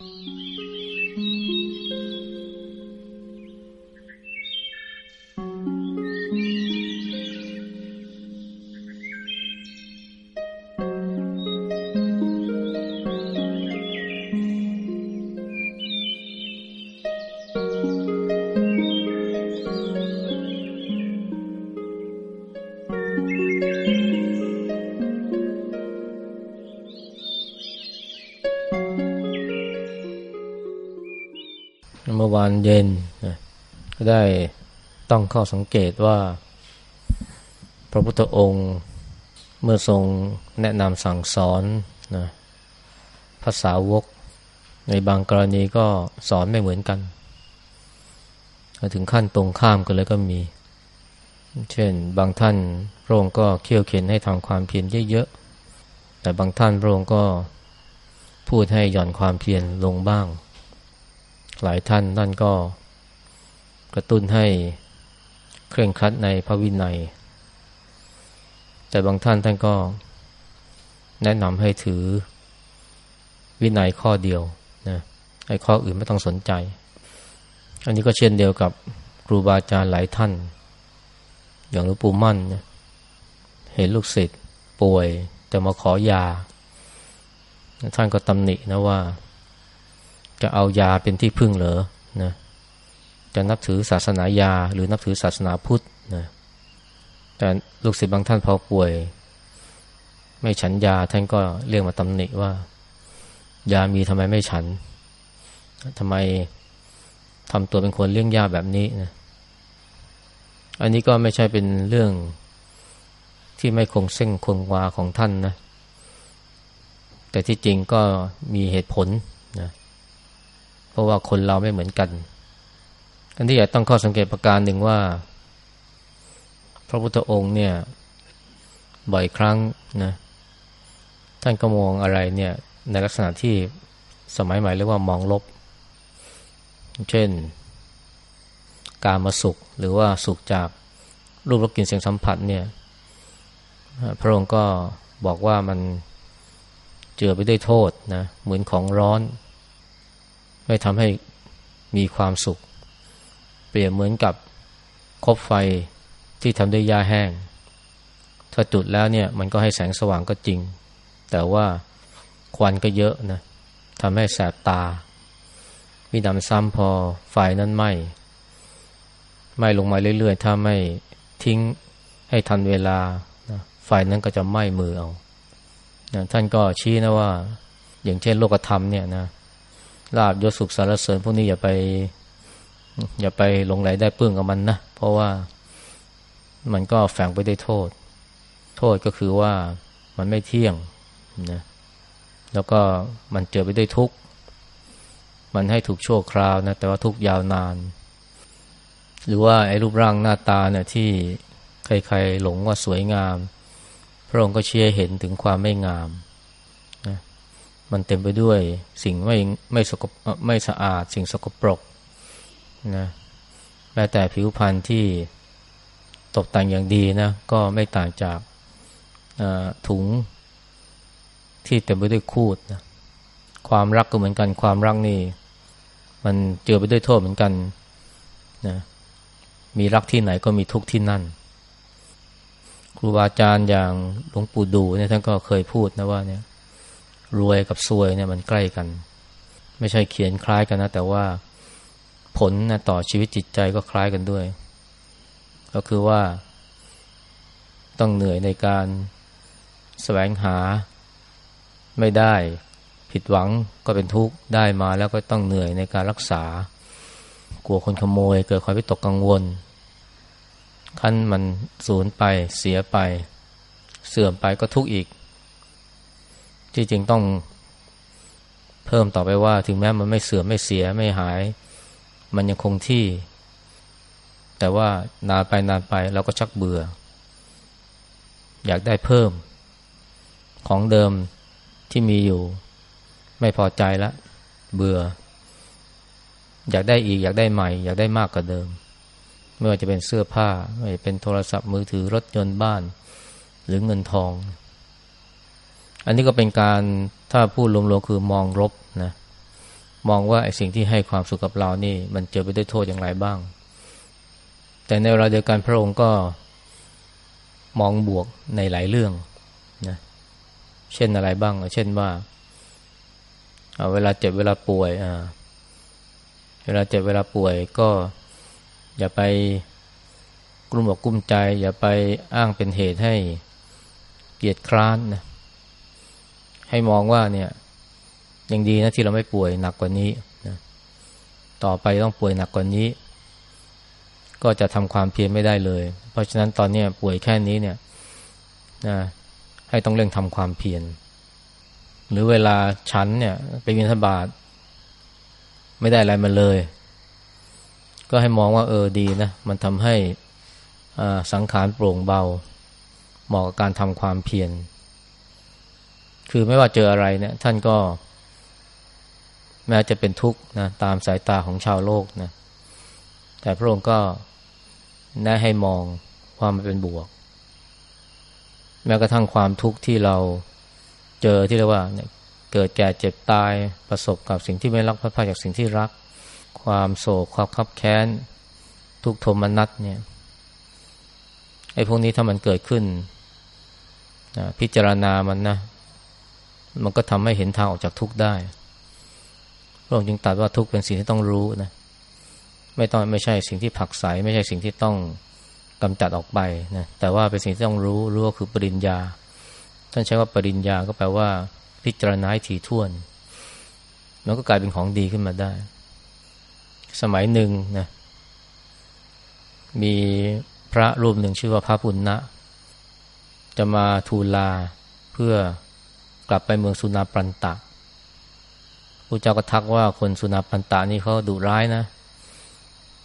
เมื่านเย็นนะก็ได้ต้องข้อสังเกตว่า พระพุทธองค์เมื่อทรงแนะนำสั่งสอนนะภาษาวก ในบางกรณีก็สอนไม่เหมือนกัน ถึงขั้นตรงข้ามกันเลยก็มี เช่น บางท่านพระองค์ก็เขี่ยวเข็นให้ทำความเพียรเยอะๆแต่บางท่านพระองค์ก็พูดให้หย่อนความเพียรลงบ้าง หลายท่านนั่นก็กระตุ้นให้เคร่งครัดในพระวินัย แต่บางท่านท่านก็แนะนำให้ถือวินัยข้อเดียวนะไอ้ข้ออื่นไม่ต้องสนใจ อันนี้ก็เช่นเดียวกับครูบาอาจารย์หลายท่าน อย่างหลวงปู่มั่นนะเห็นลูกศิษย์ป่วย แต่มาขอยา ท่านก็ตำหนินะว่า จะเอายาเป็นที่พึ่งเหรอนะจะนับถือศาสนายาหรือนับถือศาสนาพุทธนะแต่ลูกศิษย์บางท่านพอป่วย ไม่ฉันยาท่านก็เรียกมาตำหนิว่า ยามีทำไมไม่ฉันทำไมทำตัวเป็นคนเลี้ยงยาแบบนี้นะอันนี้ก็ไม่ใช่เป็นเรื่องที่ไม่คงเส้นคงวาของท่านนะ แต่ที่จริงก็มีเหตุผลนะเราะว่าคนเราไม่เหมือนกันอันที่อยากต้องข้อสังเกตประการหนึ่งว่า พระพุทธองค์เนี่ย บ่อยครั้งนะท่านก็มองอะไรเนี่ย ในลักษณะที่สมัยใหม่เรียกว่ามองลบ เช่น การมาสุขหรือว่าสุขจากรูปรสกลิ่นเสียงสัมผัสเนี่ย พระองค์ก็บอกว่ามันเจือไปด้วยโทษนะเหมือนของร้อน ไม่ทำให้มีความสุข เปรียบเหมือนกับคบไฟที่ทำด้วยหญ้าแห้ง ถ้าจุดแล้วเนี่ย มันก็ให้แสงสว่างก็จริง แต่ว่าควันก็เยอะนะทำให้แสบตา มีดำซ้ำพอไฟนั้นไหมไหมลงมาเรื่อยๆ ถ้าไม่ทิ้งให้ทันเวลาไฟนั้นก็จะไหม้มือเอา ท่านก็ชี้นะว่า อย่างเช่นโลกธรรมเนี่ยนะ ลาบยศสุขสารเสริญพวกนี้อย่าไปอย่าไปหลงไหลได้เปื้องกับมันนะ เพราะว่ามันก็แฝงไปได้วยโทษ โทษก็คือว่ามันไม่เที่ยงนะแล้วก็มันเจอไปได้วยทุกข์ มันให้ถูกชั่วคราวนะแต่ว่าทุกยาวนาน หรือว่าไอ้รูปร่างหน้าตาเนี่ยที่ใครๆหลงว่าสวยงาม พระองค์ก็เชี่ยเห็นถึงความไม่งาม มันเต็มไปด้วยสิ่งไม่ไม่สกปไม่สะอาด สิ่งสกปรกนะแม้แต่ผิวพรรณที่ตกแต่งอย่างดีนะก็ไม่ต่างจากถุงที่เต็มไปด้วยคูดนะความรักก็เหมือนกันความรักนี่ มันเจอไปด้วยโทษเหมือนกันนะมีรักที่ไหนก็มีทุกที่นั่น ครูบาอาจารย์อย่างหลวงปู่ดูเนี่ยท่านก็เคยพูดนะว่าเนี่ย รวยกับซวยเนี่ยมันใกล้กัน ไม่ใช่เขียนคล้ายกันนะ แต่ว่าผลนะต่อชีวิตจิตใจก็คล้ายกันด้วย ก็คือว่า ต้องเหนื่อยในการแสวงหา ไม่ได้ผิดหวังก็เป็นทุกข์ได้มาแล้วก็ต้องเหนื่อยในการรักษา กลัวคนขโมย เกิดความวิตกกังวลขั้นมันสูญไปเสียไป เสื่อมไปก็ทุกข์อีก ที่จริงต้องเพิ่มต่อไปว่า ถึงแม้มันไม่เสื่อมไม่เสียไม่หาย มันยังคงที่ แต่ว่านานไปนานไปเราก็ชักเบื่อ อยากได้เพิ่ม ของเดิมที่มีอยู่ ไม่พอใจล้วเบื่อ อยากได้อีก อยากได้ใหม่ อยากได้มากกว่าเดิม ไม่ว่าจะเป็นเสื้อผ้าไม่เป็นโทรศัพท์มือถือรถยนต์บ้าน หรือเงินทอง อันนี้ก็เป็นการถ้าพูดรวมๆคือมองลบนะมองว่าไอ้สิ่งที่ให้ความสุขกับเรานี่ มันเจอไปด้วยโทษอย่างไรบ้าง แต่ในเวลาเดียวกันพระองค์ก็มองบวกในหลายเรื่องนะเช่นอะไรบ้าง เช่นว่าเวลาเจ็บเวลาป่วยเวลาเจ็บเวลาป่วยก็ อย่าไปกลุ้มอกกุ้มใจ อย่าไปอ้างเป็นเหตุให้เกียดคร้านนะ ให้มองว่าเนี่ยยังดีนะที่เราไม่ป่วยหนักกว่านี้นะต่อไปต้องป่วยหนักกว่านี้ ก็จะทำความเพียรไม่ได้เลย เพราะฉะนั้นตอนนี้ป่วยแค่นี้เนี่ยนะให้ต้องเร่งทำความเพียรหรือเวลาฉันเนี่ย ไปวินทบาทไม่ได้อะไรมาเลย ก็ให้มองว่าเออดีนะ มันทำให้สังขารโปร่งเบา เหมาะกับการทำความเพียร คือไม่ว่าเจออะไรเนี่ย ท่านก็ แม้จะเป็นทุกข์นะตามสายตาของชาวโลกนะแต่พระองค์ก็แนะให้มองความมันเป็นบวก แม้กระทั่งความทุกข์ที่เราเจอที่เรียกว่าเกิดแก่เจ็บตายประสบกับสิ่งที่ไม่รักพระพาจากสิ่งที่รัก ความโศกความคับแค้น ทุกโทมนัสเนี่ยไอ้พวกนี้ถ้ามันเกิดขึ้นนะพิจารณามันนะ มันก็ทำให้เห็นทางออกจากทุกข์ได้พระองค์จึงตรัสว่าทุกข์เป็นสิ่งที่ต้องรู้นะไม่ต้องไม่ใช่สิ่งที่ผักใสไม่ใช่สิ่งที่ต้องกำจัดออกไปนะแต่ว่าเป็นสิ่งที่ต้องรู้รู้ก็คือปริญญาท่านใช้ว่าปริญญาก็แปลว่าพิจารณาถี่ถ้วนมันก็กลายเป็นของดีขึ้นมาได้ สมัยหนึ่งนะมีพระรูปหนึ่งชื่อว่าพระปุณณะจะมาทูลลาเพื่อ กลับไปเมืองสุนาปันตะพระเจ้าก็ทักว่าคนสุนาปันตะนี่เขาดุร้ายนะ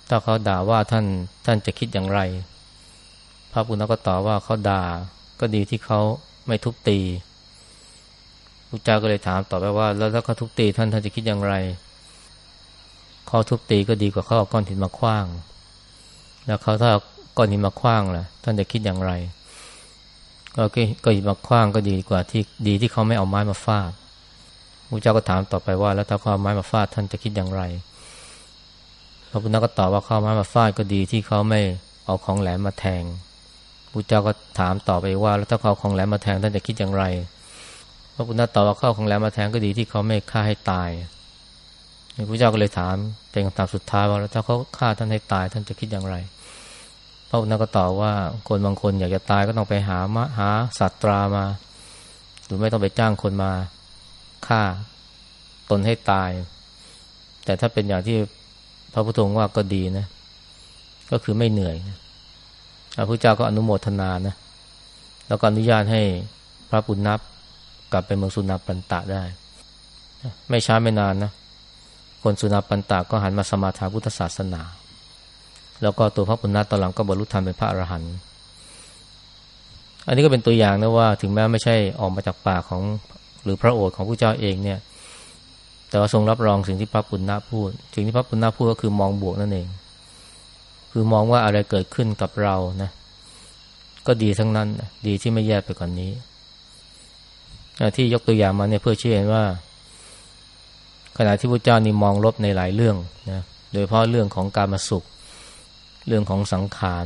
ถ้าเขาด่าว่าท่านท่านจะคิดอย่างไร พระปุณณะก็ตอบว่าเขาด่าก็ดีที่เขาไม่ทุบตีพระเจ้าก็เลยถามต่อไปว่า แล้วถ้าเขาทุบตีท่านท่านจะคิดอย่างไรเขาทุบตีก็ดีกว่าเขาเอาก้อนหินมาคว้าง แล้วเขาถ้าก้อนหินมาคว้างล่ะ ท่านจะคิดอย่างไร ก็ก็หินมาคว้างก็ดีกว่าที่ดีที่เขาไม่เอาไม้มาฟาดพระเจ้าก็ถามต่อไปว่า แล้วถ้าเขาเอาไม้มาฟาดท่านจะคิดอย่างไรพระพุทธก็ตอบว่าเขาเอาไม้มาฟาดก็ดีที่เขาไม่เอาของแหลมมาแทงพระเจ้าก็ถามต่อไปว่า แล้วถ้าเขาของแหลมมาแทงท่านจะคิดอย่างไรพระพุทธตอบว่าเข้าของแหลมมาแทงก็ดีที่เขาไม่ฆ่าให้ตายพระเจ้าก็เลยถามเป็นคำถามสุดท้ายว่าแล้วถ้าเขาฆ่าท่านให้ตาย ท่านจะคิดอย่างไร ระพุทธก็ตอบว่าคนบางคนอยากจะตายก็ต้องไปหามะหาสัตรามา หรือไม่ต้องไปจ้างคนมาฆ่าตนให้ตาย แต่ถ้าเป็นอย่างที่พระพุทธองค์ว่าก็ดีนะ ก็คือไม่เหนื่อยนะพระพุทธเจ้าก็อนุโมทนานะ แล้วก็อนุญาตให้พระปุณณับกลับไปเมืองสุนาปันตะได้ ไม่ช้าไม่นานนะ คนสุนาปันตะก็หันมาสมาทาพุทธศาสนา แล้วก็ตัวพระปุณณัตอนหลังก็บรรลุธรรมเป็นพระอรหันต์อันนี้ก็เป็นตัวอย่างนะว่าถึงแม้ไม่ใช่ออกมาจากปากของหรือพระโอษฐ์ของผู้เจ้าเองเนี่ย แต่ว่าทรงรับรองสิ่งที่พระปุณณะพูด สิ่งที่พระปุณณะพูดก็คือมองบวกนั่นเอง คือมองว่าอะไรเกิดขึ้นกับเรานะ ก็ดีทั้งนั้นดีที่ไม่แย่ไปกว่านนี้ที่ยกตัวอย่างมาเนี่ยเพื่อเชื่อว่า ขณะที่พระเจ้านี่มองลบในหลายเรื่องนะโดยเพราะเรื่องของการมาสุข เรื่องของสังขาร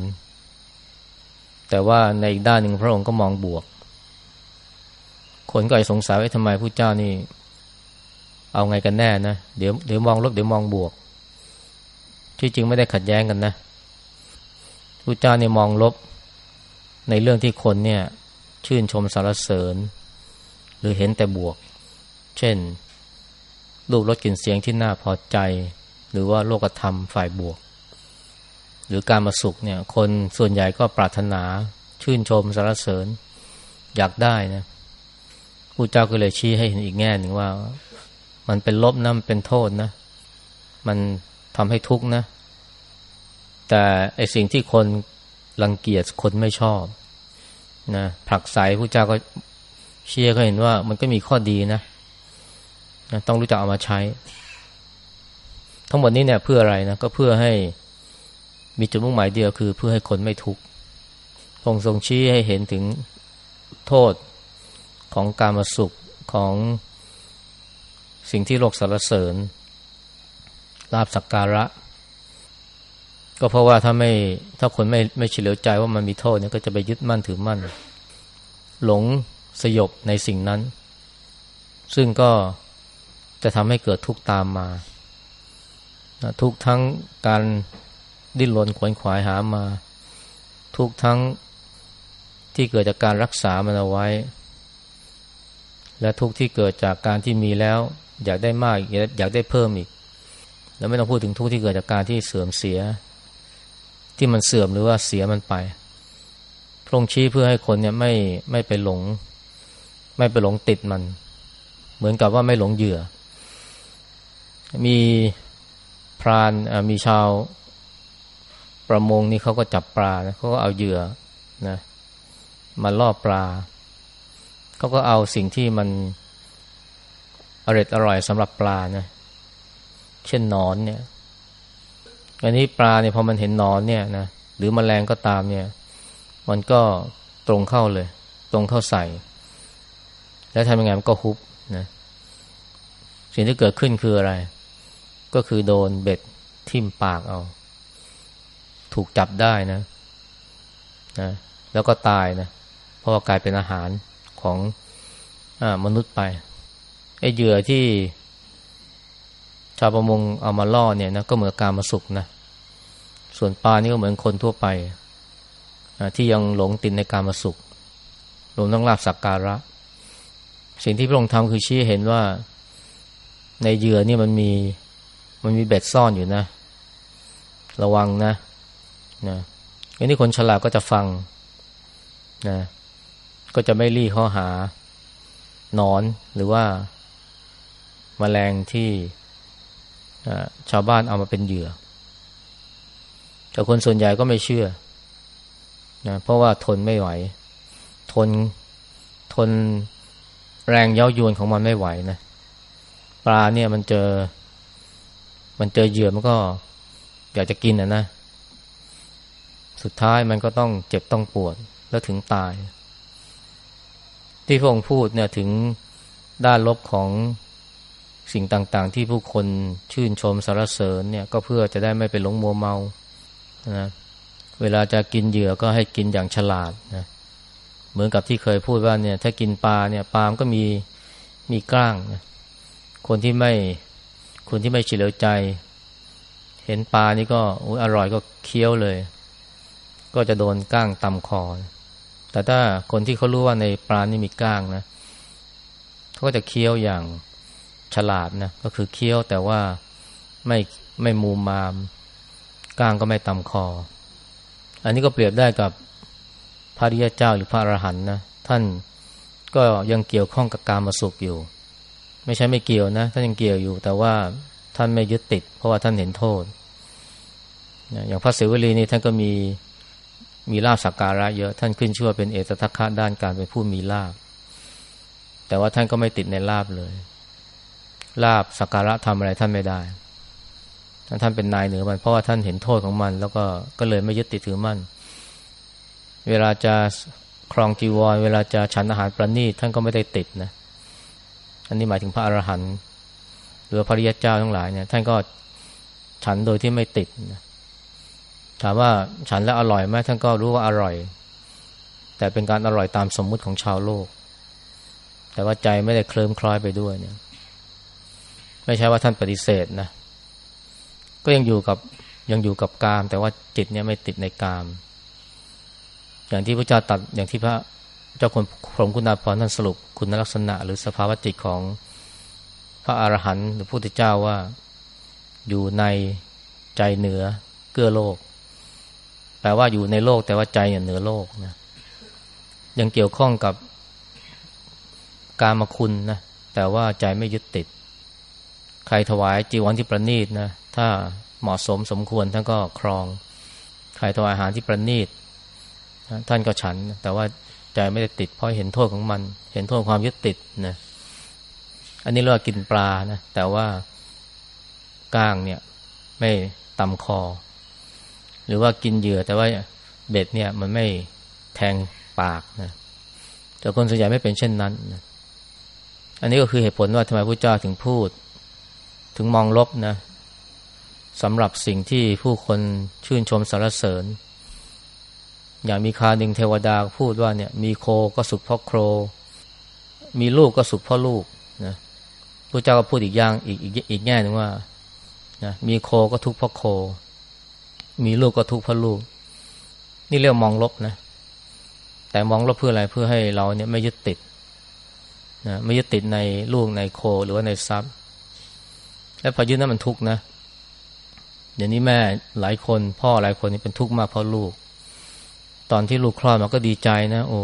แต่ว่าในอีกด้านหนึ่งพระองค์ก็มองบวก คนก็สงสัยว่าทำไมพระเจ้านี่ เอาไงกันแน่นะ เดี๋ยวเดี๋ยวมองลบเดี๋ยวมองบวก ที่จริงไม่ได้ขัดแย้งกันนะพระเจ้าเนี่ยมองลบ ในเรื่องที่คนเนี่ย ชื่นชมสรรเสริญ หรือเห็นแต่บวก เช่นรูปรสกลิ่นเสียงที่น่าพอใจ หรือว่าโลกธรรมฝ่ายบวก หรือการมาสุขเนี่ยคนส่วนใหญ่ก็ปรารถนาชื่นชมสรรเสริญ อยากได้นะผู้เจ้าก็เลยชี้ให้เห็นอีกแง่หนึ่งว่า มันเป็นลบนะมันเป็นโทษนะ มันทำให้ทุกข์นะ แต่ไอสิ่งที่คนรังเกียจคนไม่ชอบนะผลักไสผู้เจ้าก็เชื่อก็เห็นว่า มันก็มีข้อดีนะนะ ต้องรู้จักเอามาใช้ ทั้งหมดนี้เนี่ยเพื่ออะไรนะก็เพื่อให้ มีจุดมุ่งหมายเดียวคือเพื่อให้คนไม่ทุกข์พงทรงชี้ให้เห็นถึงโทษของการมาสุขของสิ่งที่โลกสรรเสริญลาบสักการะ ก็เพราะว่าถ้าไม่ถ้าคนไม่ไม่เฉลียวใจว่ามันมีโทษเนี่ยก็จะไปยึดมั่นถือมั่น หลงสยบในสิ่งนั้น ซึ่งก็จะทำให้เกิดทุกข์ตามมา ทุกทั้งการ ดิ้นรนขวนขวายหามา ทุกทั้งที่เกิดจากการรักษามันเอาไว้ และทุกที่เกิดจากการที่มีแล้ว อยากได้มากอยากได้เพิ่มอีก แล้วไม่ต้องพูดถึงทุกที่เกิดจากการที่เสื่อมเสีย ที่มันเสื่อมหรือว่าเสียมันไปพระองค์ชี้เพื่อให้คนเนี่ยไม่ไม่ไปหลง ไม่ไปหลงติดมัน เหมือนกับว่าไม่หลงเหยื่อ มีพรานมีชาว ประมงนี่เขาก็จับปลานะเขาก็เอาเหยื่อนะมาล่อปลาเขาก็เอาสิ่งที่มันอร่อยอร่อยสำหรับปลานะเช่นนอนเนี่ยอันนี้ปลาเนี่ยพอมันเห็นนอนเนี่ยนะหรือมแมลงก็ตามเนี่ย มันก็ตรงเข้าเลย ตรงเข้าใส่ แล้วทำยังไงมันก็ฮุบนะสิ่งที่เกิดขึ้นคืออะไร ก็คือโดนเบ็ดทิ่มปากเอา ถูกจับได้นะนะแล้วก็ตายนะเพราะว่ากลายเป็นอาหารของอมนุษย์ไปไอ้เหยื่อที่ชาวประมงเอามาล่อเนี่ยนะก็เหมือนการมาสุกนะส่วนปลานี่ก็เหมือนคนทั่วไปที่ยังหลงติดในการมาสุกหลงต้องลาบสักการะ สิ่งที่พระองค์ทำคือชี้เห็นว่าในเหยื่อนี่มันมีมันมีเบ็ดซ่อนอยู่นะ ระวังนะ นะอันนี้คนฉลาดก็จะฟังนะก็จะไม่รีข้อหา นอนหรือว่ามาแมลงที่ชาวบ้านเอามาเป็นเหยื่อ แต่คนส่วนใหญ่ก็ไม่เชื่อนะเพราะว่าทนไม่ไหว ทนทนแรงเย้ายวนของมันไม่ไหวนะปลาเนี่ยมันเจอ มันเจอเหยื่อมันก็อยากจะกินอะนะ สุดท้ายมันก็ต้องเจ็บต้องปวดแล้วถึงตาย ที่พระองค์พูดเนี่ยถึงด้านลบของสิ่งต่างๆ ที่ผู้คนชื่นชมสารเสริญเนี่ยก็เพื่อจะได้ไม่ไปหลงมัวเมานะเวลาจะกินเหยื่อก็ให้กินอย่างฉลาดนะเหมือนกับที่เคยพูดว่าเนี่ยถ้ากินปลาเนี่ยปลามก็มีมีกล้างนะคนที่ไม่คนที่ไม่เฉลียวใจ เห็นปลานี่ก็อร่อยก็เคี้ยวเลย ก็จะโดนก้างตำคอ แต่ถ้าคนที่เขารู้ว่าในปลานี่มีก้างนะเขาก็จะเคี้ยวอย่างฉลาดนะก็คือเคี้ยวแต่ว่าไม่ไม่มูมาม ก้างก็ไม่ตำคอ อันนี้ก็เปรียบได้กับพระริยเจ้าหรือพระอรหันต์นะท่านก็ยังเกี่ยวข้องกับการมาสุขอยู่ ไม่ใช่ไม่เกี่ยวนะท่านยังเกี่ยวอยู่ แต่ว่าท่านไม่ยึดติด เพราะว่าท่านเห็นโทษ อย่างพระเสวลีนี่ท่านก็มี มีลาบสักการะเยอะท่านขึ้นชื่อว่าเป็นเอตทัคคะด้านการเป็นผู้มีลาบแต่ว่าท่านก็ไม่ติดในลาบเลย ลาบสักการะทำอะไรท่านไม่ได้ท่านเป็นนายเหนือมันเพราะว่าท่านเห็นโทษของมัน แล้วก็ก็เลยไม่ยึดติดถือมั่นเวลาจะครองจีวรเวลาจะฉันอาหารประณีตท่านก็ไม่ได้ติดนะอันนี้หมายถึงพระอรหันต์หรือพระริยเจ้าทั้งหลายเนี่ยท่านก็ฉันโดยที่ไม่ติดนะ ถามว่าฉันแล้วอร่อยไหมท่านก็รู้ว่าอร่อย แต่เป็นการอร่อยตามสมมุติของชาวโลก แต่ว่าใจไม่ได้เคลิ้มคล้อยไปด้วยเนี่ย ไม่ใช่ว่าท่านปฏิเสธนะ ก็ยังอยู่กับยังอยู่กับกาม แต่ว่าจิตเนี่ยไม่ติดในกาม อย่างที่พระเจ้าตัดอย่างที่พระเจ้าคนพรหมคุณาภรณ์ท่านสรุปคุณลักษณะ หรือสภาวะจิตของพระอรหันต์หรือพระพุทธเจ้าว่าอยู่ในใจเหนือเกื้อโลก ลว่าอยู่ในโลกแต่ว่าใจเหนือโลกนะยังเกี่ยวข้องกับการมาคุณนะแต่ว่าใจไม่ยึดติด ใครถวายจีวรที่ประณีตนะถ้าเหมาะสมสมควรท่านก็ครอง ใครถวายอาหารที่ประณีตท่านก็ฉัน แต่ว่าใจไม่ได้ติดเพราะเห็นโทษของมัน เห็นโทษความยึดติดนะอันนี้เรียกว่ากินปลานะแต่ว่าก้างเนี่ยไม่ตำคอ หรือว่ากินเหยื่อแต่ว่าเบ็ดเนี่ยมันไม่แทงปากนะแต่คนส่วนใหญ่ไม่เป็นเช่นนั้นนะอันนี้ก็คือเหตุผลว่าทำไมพระเจ้าถึงพูด ถึงมองลบนะสำหรับสิ่งที่ผู้คนชื่นชมสรรเสริญ อย่างมีคาหนึ่งเทวดาพูดว่าเนี่ย มีโคก็สุขเพราะโคร มีลูกก็สุขเพราะลูกนะพระเจ้าก็พูดอีกอย่างอีกอีกอีกแง่หนึ่งว่านะมีโคก็ทุกข์เพราะโค มีลูกก็ทุกข์เพราะลูก นี่เรียกมองลบนะ แต่มองลบเพื่ออะไรเพื่อให้เราเนี่ยไม่ยึดติดนะไม่ยึดติดในลูกในโคหรือว่าในทรัพย์ และพอยึดนั้นมันทุกข์นะเดี๋ยวนี้แม่หลายคน พ่อหลายคนนี่เป็นทุกข์มากเพราะลูก ตอนที่ลูกคลอดมาก็ดีใจนะ โอ้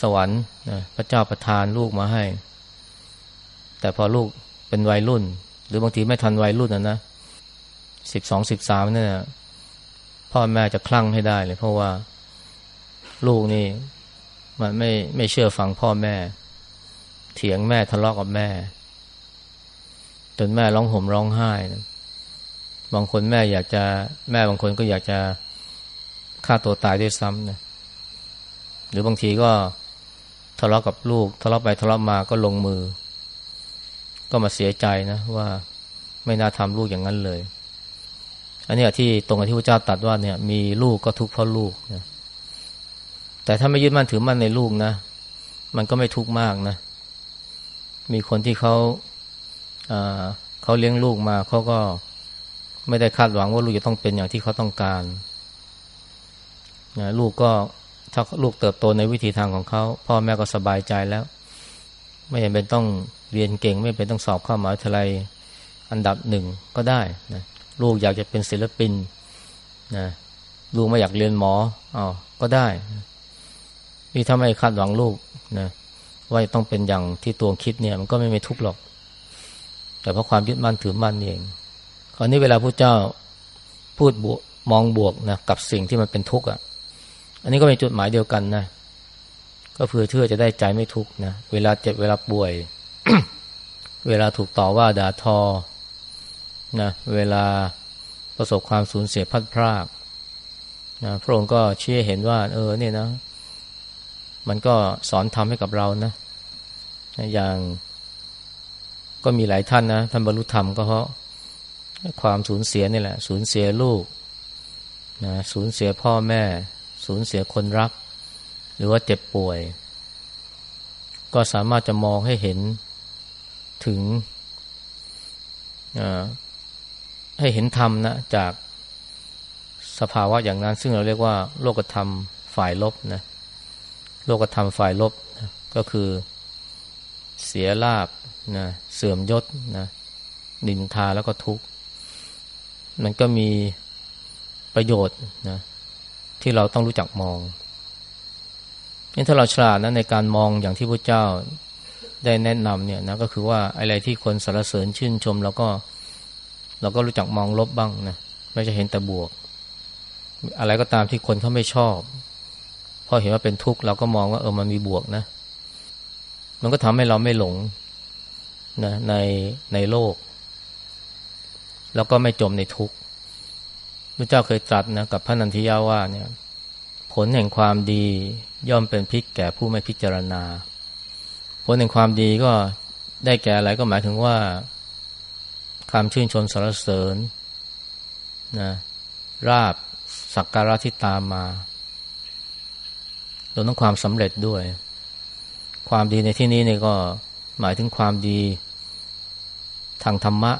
สวรรค์นะพระเจ้าประทานลูกมาให้ แต่พอลูกเป็นวัยรุ่น หรือบางทีไม่ทันวัยรุ่นนะนะ สิบสองสิบสามเนี่ยพ่อแม่จะคลั่งให้ได้เลย เพราะว่าลูกนี่ มันไม่ไม่เชื่อฟังพ่อแม่ เถียงแม่ทะเลาะกับแม่ จนแม่ร้องห่มร้องไห้นะบางคนแม่อยากจะแม่บางคนก็อยากจะฆ่าตัวตายด้วยซ้ำนะหรือบางทีก็ทะเลาะกับลูก ทะเลาะไปทะเลาะมาก็ลงมือ ก็มาเสียใจนะว่าไม่น่าทำลูกอย่างนั้นเลย อันนี้ที่ตรงกับที่พระเจ้าตัดว่าเนี่ย มีลูกก็ทุกข์เพราะลูกนะแต่ถ้าไม่ยึดมั่นถือมั่นในลูกนะ มันก็ไม่ทุกข์มากนะ มีคนที่เขาเขาเลี้ยงลูกมาเขาก็ไม่ได้คาดหวังว่าลูกจะต้องเป็นอย่างที่เขาต้องการนะลูกก็ถ้าลูกเติบโตในวิธีทางของเขาพ่อแม่ก็สบายใจแล้ว ไม่จำเป็นต้องเรียนเก่ง ไม่เป็นต้องสอบเข้ามหาวิทยาลัยอันดับหนึ่งก็ได้นะ ลูกอยากจะเป็นศิลปินนะลูกไม่อยากเรียนหมออ๋อก็ได้ นี่ถ้าไม่คาดหวังลูกนะว่าต้องเป็นอย่างที่ตัวคิดเนี่ย มันก็ไม่ไม่ทุกข์หรอก แต่เพราะความยึดมั่นถือมั่นเองคราวนี้เวลาพระเจ้าพูดบวกมองบวกนะกับสิ่งที่มันเป็นทุกข์อะ อันนี้ก็เป็นจุดหมายเดียวกันนะก็เพื่อเชื่อจะได้ใจไม่ทุกข์นะเวลาเจ็บเวลาป่วย เวลาถูกต่อว่าด่าทอนะเวลา ประสบความสูญเสียพัดพรากนะพระองค์ก็เชื่อเห็นว่า เออเนี่ยนะ มันก็สอนทำให้กับเรานะ อย่างก็มีหลายท่านนะท่านบรรลุธรรมก็เพราะความสูญเสียนี่แหละ สูญเสียลูกนะสูญเสียพ่อแม่ สูญเสียคนรัก หรือว่าเจ็บป่วย ก็สามารถจะมองให้เห็นถึง ให้เห็นธรรมนะจากสภาวะอย่างนั้น ซึ่งเราเรียกว่า โลกธรรมฝ่ายลบนะโลกธรรมฝ่ายลบนะก็คือเสียลาบนะเสื่อมยศนะนินทาแล้วก็ทุกข์ มันก็มีประโยชน์นะที่เราต้องรู้จักมองนี่ถ้าเราฉลาดนะในการมองอย่างที่พระเจ้าได้แนะนำเนี่ยนะก็คือว่าอะไรที่คนสรรเสริญชื่นชมเราก็ เราก็รู้จักมองลบบ้างนะไม่จะเห็นแต่บวก อะไรก็ตามที่คนเขาไม่ชอบพอเห็นว่าเป็นทุกข์เราก็มองว่าเออมันมีบวกนะ มันก็ทำให้เราไม่หลงนะในในโลก แล้วก็ไม่จมในทุกข์พระเจ้าเคยตรัสนะกับพระนันทิยาว่าเนี่ย ผลแห่งความดีย่อมเป็นพิษแก่ผู้ไม่พิจารณา ผลแห่งความดีก็ได้แก่อะไรก็หมายถึงว่า ความชื่นชมสรรเสริญนะราบสักการะที่ตามมารวมทั้งความสำเร็จด้วย ความดีในที่นี้นี่ก็หมายถึงความดีทางธรรมะ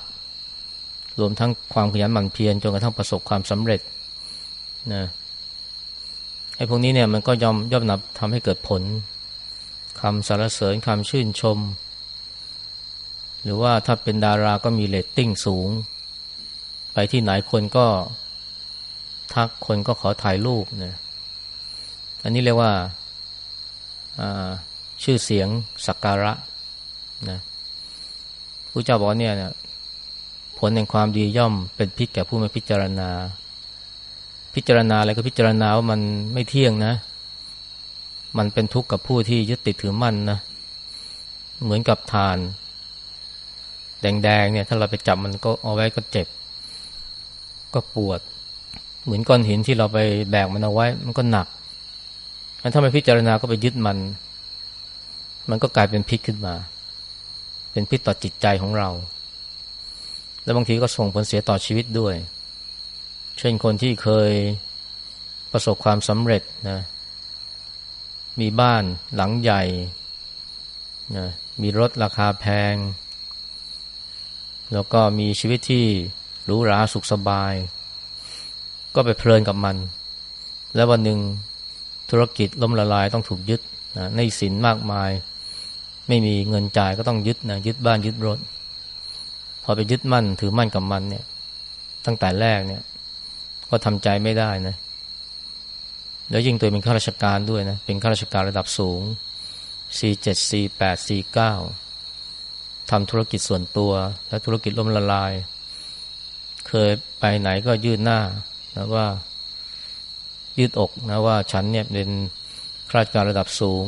รวมทั้งความขยันหมั่นเพียรจนกระทั่งประสบความสำเร็จนะไอ้พวกนี้เนี่ยมันก็ยอมย่อมนับทำให้เกิดผลคำสรรเสริญคำชื่นชม หรือว่าถ้าเป็นดาราก็มีเรตติ้งสูง ไปที่ไหนคนก็ทักคนก็ขอถ่ายรูปนะอันนี้เรียกว่าชื่อเสียงสักการะนะผู้เจ้าบอกเนี่ยผลแห่งความดีย่อมเป็นพิษแก่ผู้ไม่พิจารณา พิจารณาอะไรก็พิจารณาว่ามันไม่เที่ยงนะ มันเป็นทุกข์กับผู้ที่ยึดติดถือมั่นนะ เหมือนกับทาน แดงๆเนี่ย ถ้าเราไปจับมันก็เอาไว้ก็เจ็บ ก็ปวด เหมือนก้อนหินที่เราไปแบกมันเอาไว้ มันก็หนักถ้าไม่พิจารณาก็ไปยึดมัน มันก็กลายเป็นพิษขึ้นมา เป็นพิษต่อจิตใจของเรา แล้วบางทีก็ส่งผลเสียต่อชีวิตด้วย เช่นคนที่เคยประสบความสำเร็จนะ มีบ้านหลังใหญ่นะมีรถราคาแพง แล้วก็มีชีวิตที่หรูหราสุขสบาย ก็ไปเพลินกับมัน แล้ววันหนึ่งธุรกิจล้มละลายต้องถูกยึดนะในสินมากมาย ไม่มีเงินจ่ายก็ต้องยึดนะยึดบ้านยึดรถ พอไปยึดมั่นถือมั่นกับมันเนี่ย ตั้งแต่แรกเนี่ย ก็ทำใจไม่ได้นะแล้วยิ่งตัวเป็นข้าราชการด้วยนะเป็นข้าราชการระดับสูง C7 C8 C9 ทำธุรกิจส่วนตัว และธุรกิจล้มละลาย เคยไปไหนก็ยืดหน้านะว่ายืดอกนะว่าฉันเนี่ยเป็นข้าราชการระดับสูง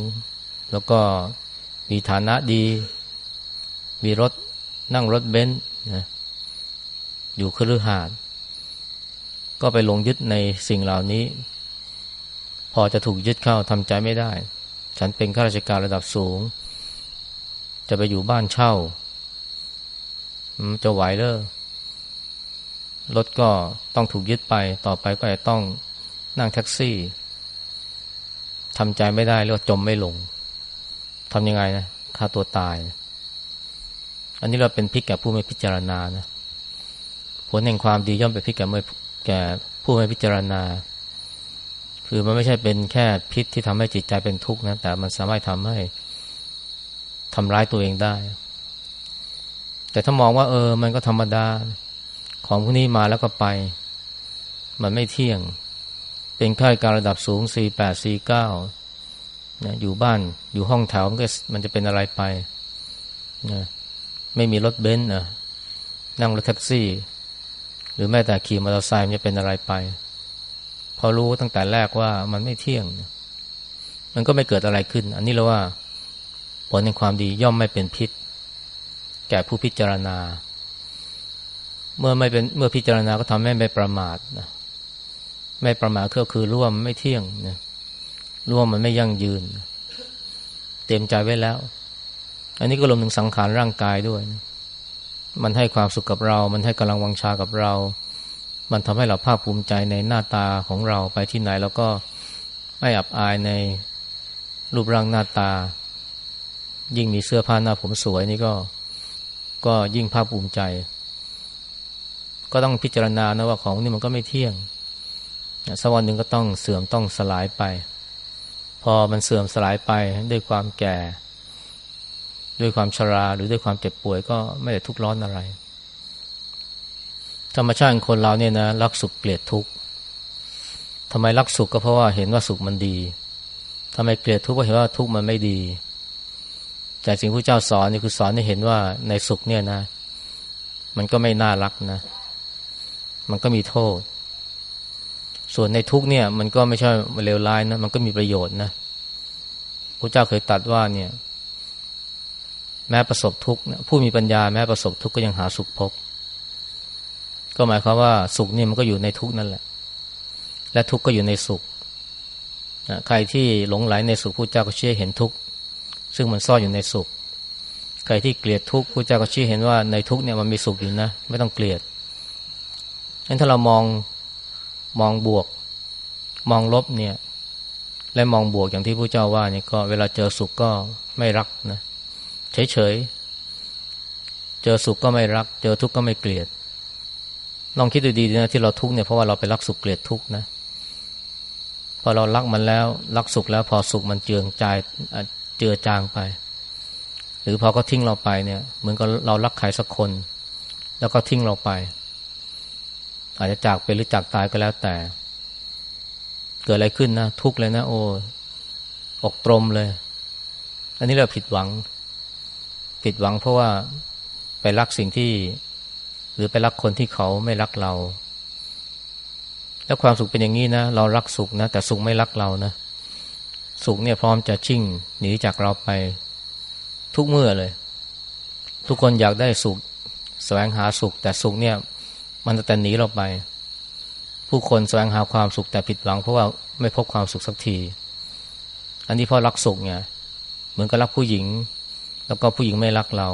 แล้วก็มีฐานะดี มีรถนั่งรถเบนซ์นะอยู่คฤหาสน์ก็ไปลงยึดในสิ่งเหล่านี้ พอจะถูกยึดเข้าทำใจไม่ได้ ฉันเป็นข้าราชการระดับสูง จะไปอยู่บ้านเช่าจะไหวเลอรถก็ต้องถูกยึดไป ต่อไปก็จะต้องนั่งแท็กซี่ทำใจไม่ได้เรียกว่าจมไม่ลงทำยังไงนะฆ่าตัวตาย อันนี้เราเป็นพิษแก่ผู้ไม่พิจารณานะผลแห่งความดีย่อมเป็นพิษแก่ไม่แก่ผู้ไม่พิจารณา คือมันไม่ใช่เป็นแค่พิษที่ทำให้จิตใจเป็นทุกข์นะแต่มันสามารถทำให้ ทำร้ายตัวเองได้ แต่ถ้ามองว่า เออ มันก็ธรรมดา ของพวกนี้มาแล้วก็ไป มันไม่เที่ยง เป็นข้าราชการระดับสูง 48 49นะอยู่บ้านอยู่ห้องแถวมันก็มันจะเป็นอะไรไปนะไม่มีรถเบนซ์นะนั่งรถแท็กซี่ หรือแม้แต่ขี่มอเตอร์ไซค์มันจะเป็นอะไรไป พอรู้ตั้งแต่แรกว่ามันไม่เที่ยง มันก็ไม่เกิดอะไรขึ้น อันนี้เราว่า ลในความดีย่อมไม่เป็นพิษ แก่ผู้พิจารณา เมื่อไม่เป็นเมื่อพิจารณาก็ทำให้ไม่ประมาทนะไม่ประมาทก็คือร่วมไม่เที่ยงนะร่วมมันไม่ยั่งยืน เต็มใจไว้แล้ว อันนี้ก็รวมถึงสังขารร่างกายด้วยนะมันให้ความสุขกับเรา มันให้กำลังวังชากับเรา มันทำให้เราภาคภูมิใจในหน้าตาของเราไปที่ไหน แล้วก็ไม่อับอายในรูปร่างหน้าตา ยิ่งมีเสื้อผ้าหน้าผมสวยนี่ก็ก็ยิ่งภาคภูมิใจ ก็ต้องพิจารณานะว่าของนี่มันก็ไม่เที่ยงสักวันหนึ่งก็ต้องเสื่อมต้องสลายไป พอมันเสื่อมสลายไปด้วยความแก่ ด้วยความชราหรือด้วยความเจ็บป่วยก็ไม่ได้ทุกข์ร้อนอะไร ธรรมชาติคนเราเนี่ยนะรักสุขเกลียดทุกข์ทำไมรักสุขก็เพราะว่าเห็นว่าสุขมันดีทำไมเกลียดทุกข์ก็เห็นว่าทุกข์มันไม่ดี แต่สิ่งที่เจ้าสอนนี่คือสอนให้เห็นว่าในสุขเนี่ยนะ มันก็ไม่น่ารักนะ มันก็มีโทษ ส่วนในทุกเนี่ย มันก็ไม่ใช่เลวร้ายนะ มันก็มีประโยชน์นะพระเจ้าเคยตัดว่าเนี่ย แม้ประสบทุกข์ผู้มีปัญญาแม้ประสบทุกข์ก็ยังหาสุขพบ ก็หมายความว่าสุขนี่มันก็อยู่ในทุกนั่นแหละ และทุกข์ก็อยู่ในสุขใครที่หลงไหลในสุขผู้เจ้าก็เชี้เห็นทุกข์ ซึ่งมันซ่อนอยู่ในสุข ใครที่เกลียดทุกข์ผู้เจ้าก็ชี้เห็นว่าในทุกข์เนี่ยมันมีสุขอยู่นะ ไม่ต้องเกลียดงั้นถ้าเรามองมองบวก มองลบเนี่ย และมองบวกอย่างที่พระเจ้าว่าเนี่ยก็เวลาเจอสุขก็ไม่รักนะเฉยๆเจอสุขก็ไม่รัก เจอทุกข์ก็ไม่เกลียด ลองคิดดูดีนะที่เราทุกข์เนี่ยเพราะว่าเราไปรักสุขเกลียดทุกข์นะพอเรารักมันแล้วรักสุขแล้วพอสุขมันเจืองจาย เจือจางไป หรือพอก็ทิ้งเราไปเนี่ยเหมือนกับเรารักใครสักคน แล้วก็ทิ้งเราไป อาจจะจากไปหรือจากตายก็แล้วแต่ เกิดอะไรขึ้นนะทุกเลยนะ โอ้อกตรมเลย อันนี้เราผิดหวัง ผิดหวังเพราะว่าไปรักสิ่งที่ หรือไปรักคนที่เขาไม่รักเรา แล้วความสุขเป็นอย่างนี้นะ เรารักสุขนะ แต่สุขไม่รักเรานะ สุขเนี่ยพร้อมจะชิ่งหนีจากเราไปทุกเมื่อเลย ทุกคนอยากได้สุขแสวงหาสุข แต่สุขเนี่ย มันจะแต่หนีเราไป ผู้คนแสวงหาความสุขแต่ผิดหวังเพราะว่าไม่พบความสุขสักที อันนี้เพราะรักสุขไงเหมือนกับรักผู้หญิง แล้วก็ผู้หญิงไม่รักเรา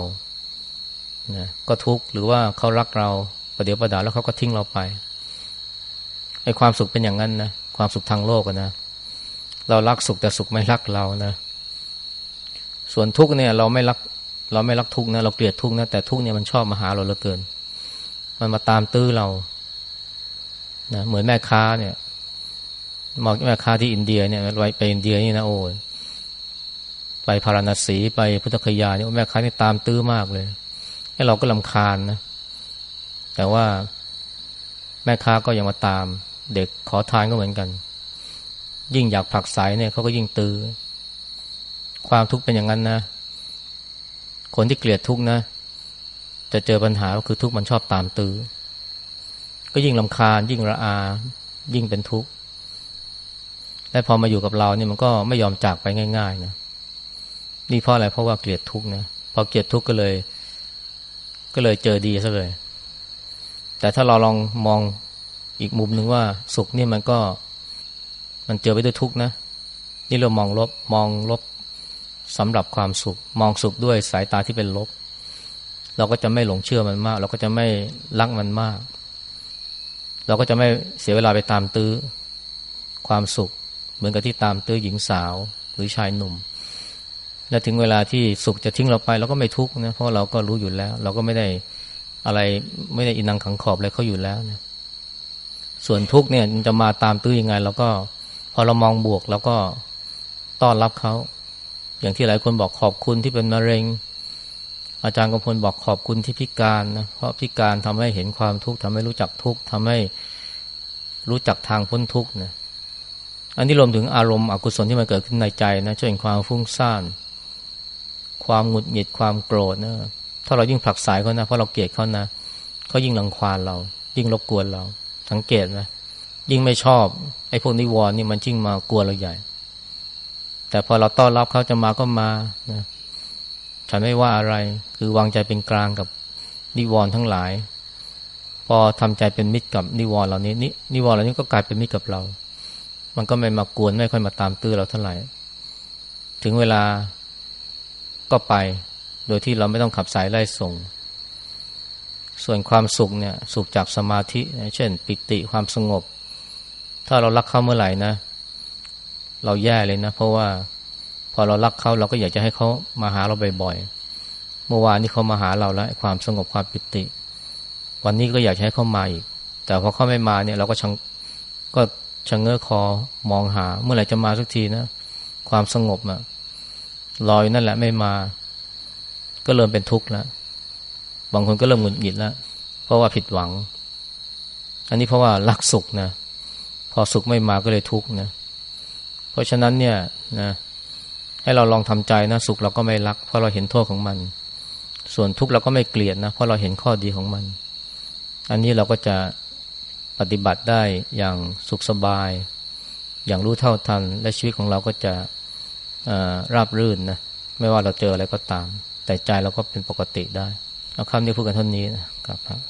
นะก็ทุกข์หรือว่าเขารักเราประเดี๋ยวประดาแล้วเขาก็ทิ้งเราไปไอ้ความสุขเป็นอย่างนั้นนะความสุขทางโลกนะ เรารักสุขแต่สุขไม่รักเรานะ ส่วนทุกเนี่ยเราไม่รักเราไม่รักทุกนะเราเกลียดทุกนะแต่ทุกเนี่ยมันชอบมาหาเราเหลือเกิน มันมาตามตื้อเรานะเหมือนแม่ค้าเนี่ยมอแม่ค้าที่อินเดียเนี่ยไปไปอินเดียนี่นะโอ้ยไปพาราณสีไปพุทธคยาเนี่ยแม่ค้านี่ตามตื้อมากเลยให้เราก็ลำคาญนะ แต่ว่าแม่ค้าก็ยังมาตาม เด็กขอทานก็เหมือนกัน ยิ่งอยากผลักไสเนี่ยเขาก็ยิ่งตือ ความทุกข์เป็นอย่างนั้นนะ คนที่เกลียดทุกข์นะ จะเจอปัญหาก็คือทุกข์มันชอบตามตือ ก็ยิ่งลำคาญ ยิ่งระอา ยิ่งเป็นทุกข์และพอมาอยู่กับเราเนี่ยมันก็ไม่ยอมจากไปง่าย ๆ นะนี่เพราะอะไรเพราะว่าเกลียดทุกข์นะพอเกลียดทุกข์ก็เลย ก็เลยเจอดีซะเลย แต่ถ้าเราลองมองอีกมุมหนึ่งว่าสุขนี่มันก็ มันเจอไปด้วยทุกข์นะ นี่เรามองลบมองลบสำหรับความสุข มองสุขด้วยสายตาที่เป็นลบ เราก็จะไม่หลงเชื่อมันมาก เราก็จะไม่รักมันมาก เราก็จะไม่เสียเวลาไปตามตื้อความสุข เหมือนกับที่ตามตื้อหญิงสาวหรือชายหนุ่ม และถึงเวลาที่สุขจะทิ้งเราไปเราก็ไม่ทุกข์นะเพราะเราก็รู้อยู่แล้ว เราก็ไม่ได้อะไรไม่ได้อินังขังขอบอะไรเขาอยู่แล้วนะส่วนทุกข์เนี่ยจะมาตามตื้อยังไงเราก็ อเรามองบวกเราก็ต้อนรับเขา อย่างที่หลายคนบอกขอบคุณที่เป็นมะเร็ง อาจารย์กำพลบอกขอบคุณที่พิการนะเพราะพิการทำให้เห็นความทุกข์ทำให้รู้จักทุกข์ทำให้รู้จักทางพ้นทุกข์นะอันนี้รวมถึงอารมณ์อกุศลที่มันเกิดขึ้นในใจนะเช่นความฟุ้งซ่าน ความหงุดหงิดความโกรธนะถ้าเรายิ่งผลักสายเขานะเพราะเราเกลียดเขานะเขายิ่งรังควานเรา ยิ่งรบกวนเรา สังเกตนะ ยิ่งไม่ชอบไอ้พวกนิวรณ์นี่มันยิ่งมากลัวเราใหญ่ แต่พอเราต้อนรับเขาจะมาก็มานะฉันไม่ว่าอะไรคือวางใจเป็นกลางกับนิวรณ์ทั้งหลาย พอทำใจเป็นมิตรกับนิวรณ์เหล่านี้นินิวรณ์เหล่านี้ก็กลายเป็นมิตรกับเรา มันก็ไม่มากวนไม่ค่อยมาตามตื้อเราเท่าไหร่ ถึงเวลาก็ไป โดยที่เราไม่ต้องขับสายไล่ส่ง ส่วนความสุขเนี่ยสุขจากสมาธิ เช่น ปิติความสงบ ถ้าเรารักเขาเมื่อไหร่นะ เราแย่เลยนะ เพราะว่า พอเรารักเขาเราก็อยากจะให้เขามาหาเราบ่อยๆเมื่อวานนี้เขามาหาเราแล้วความสงบความปิติ วันนี้ก็อยากให้เขามาอีก แต่พอเขาไม่มาเนี่ย เราก็ชังก็ชะเง้อคอมองหา เมื่อไหร่จะมาสักทีนะความสงบอะลอยนั่นแหละไม่มา ก็เริ่มเป็นทุกข์แล้วบางคนก็เริ่มหงุดหงิดแล้วเพราะว่าผิดหวัง อันนี้เพราะว่ารักสุขนะ อสุขไม่มาก็เลยทุกข์นะราะฉะนั้นเนี่ยนะให้เราลองทำใจนะสุขเราก็ไม่รัก เพราะเราเห็นโทษของมัน ส่วนทุกข์เราก็ไม่เกลียดนะเพราะเราเห็นข้อดีของมัน อันนี้เราก็จะปฏิบัติได้อย่างสุขสบาย อย่างรู้เท่าทัน และชีวิตของเราก็จะราบรื่นนะไม่ว่าเราเจออะไรก็ตาม แต่ใจเราก็เป็นปกติได้เอาคำนี้พูดกันเท่านี้นะครับ